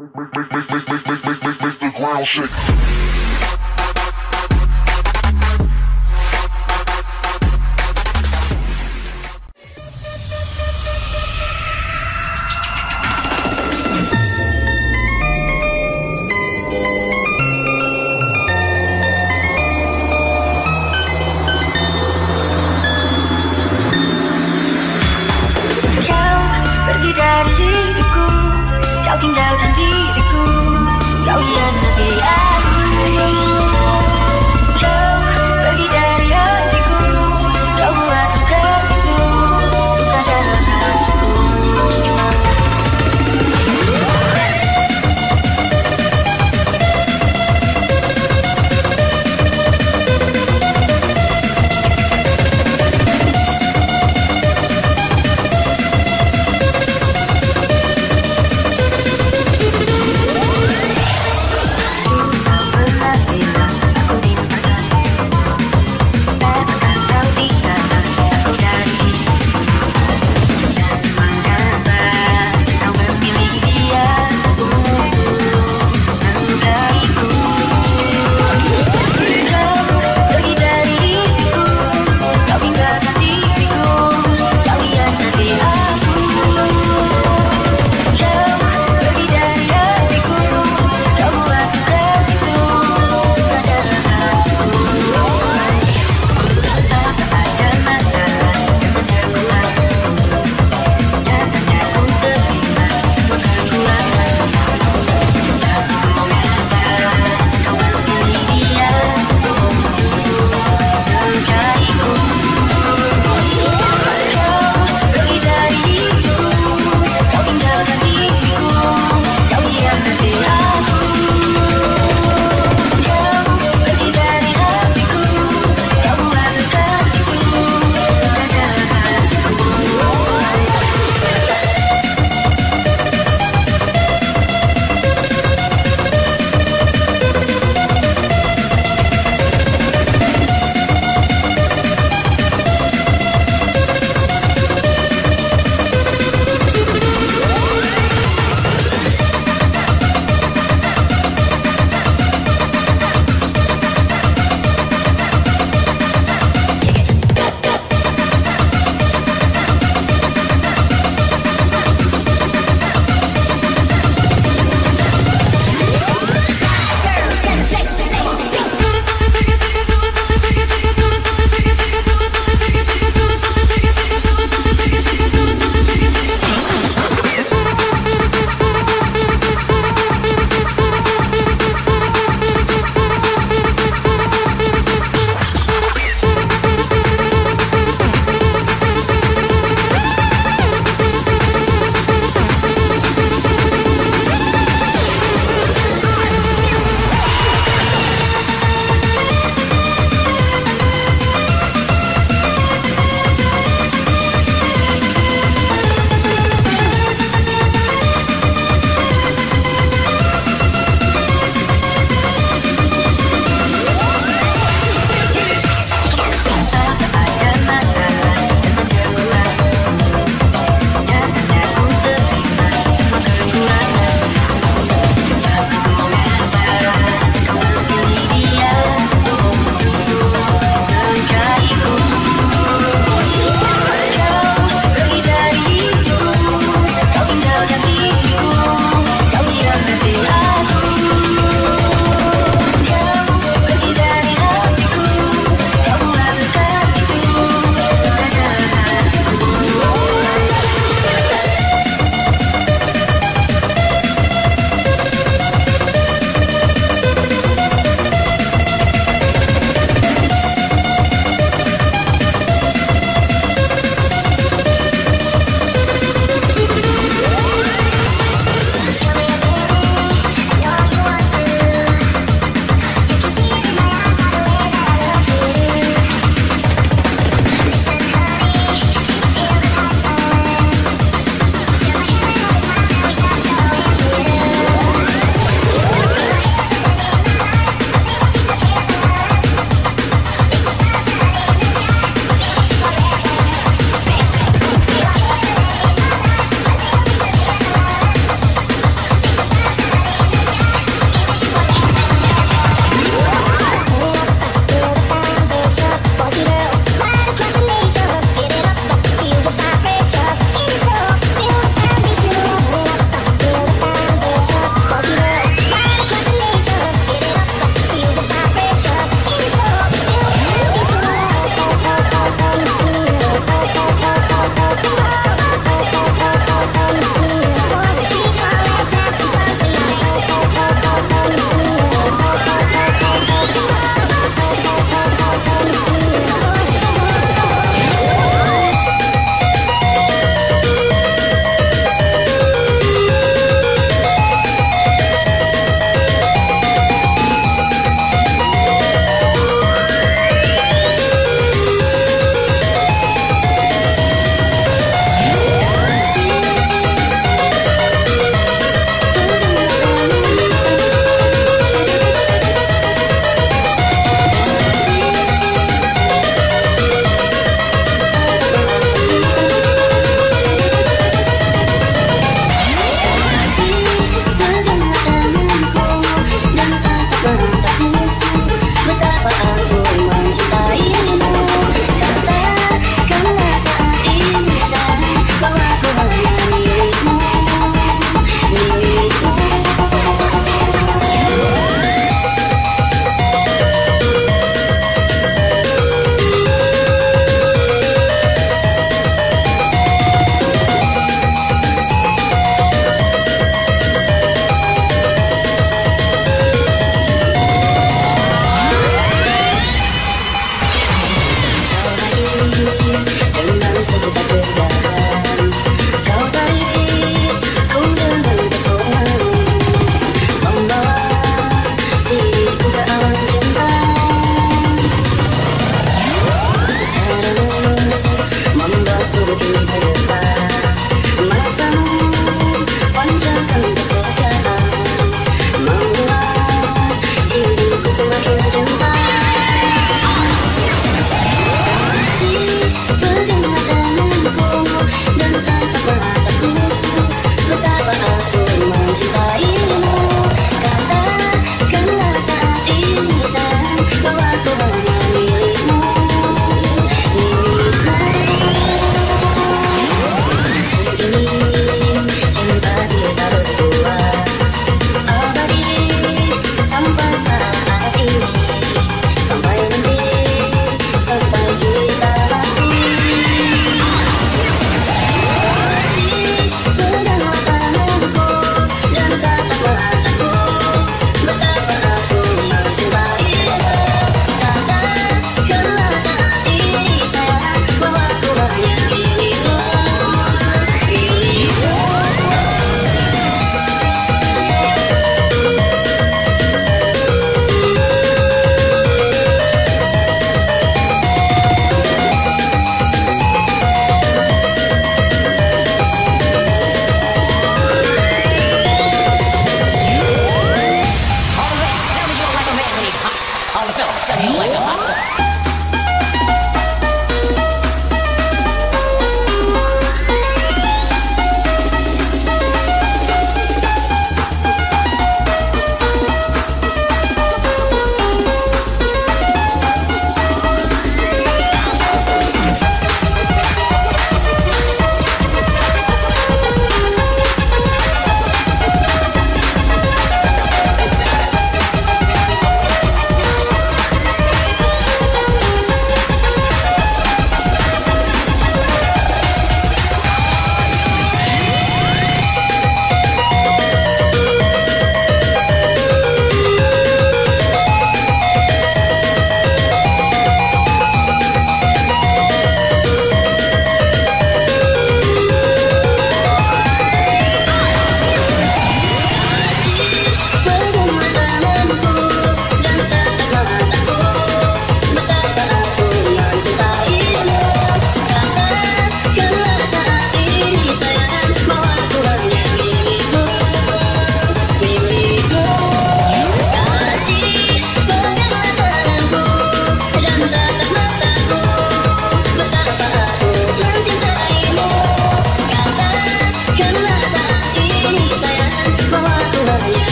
Make, make, make, make, make, make, make, the ground shake.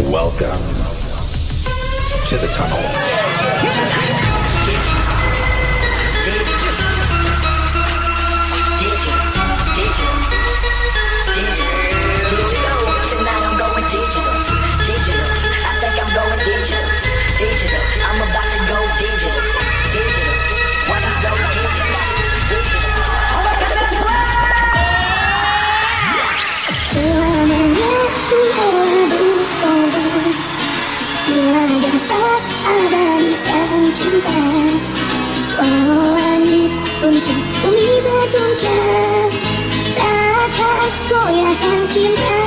Welcome to the tunnel. cinta. Wangi untuk bumi bergoncang Takkan goyahkan cinta.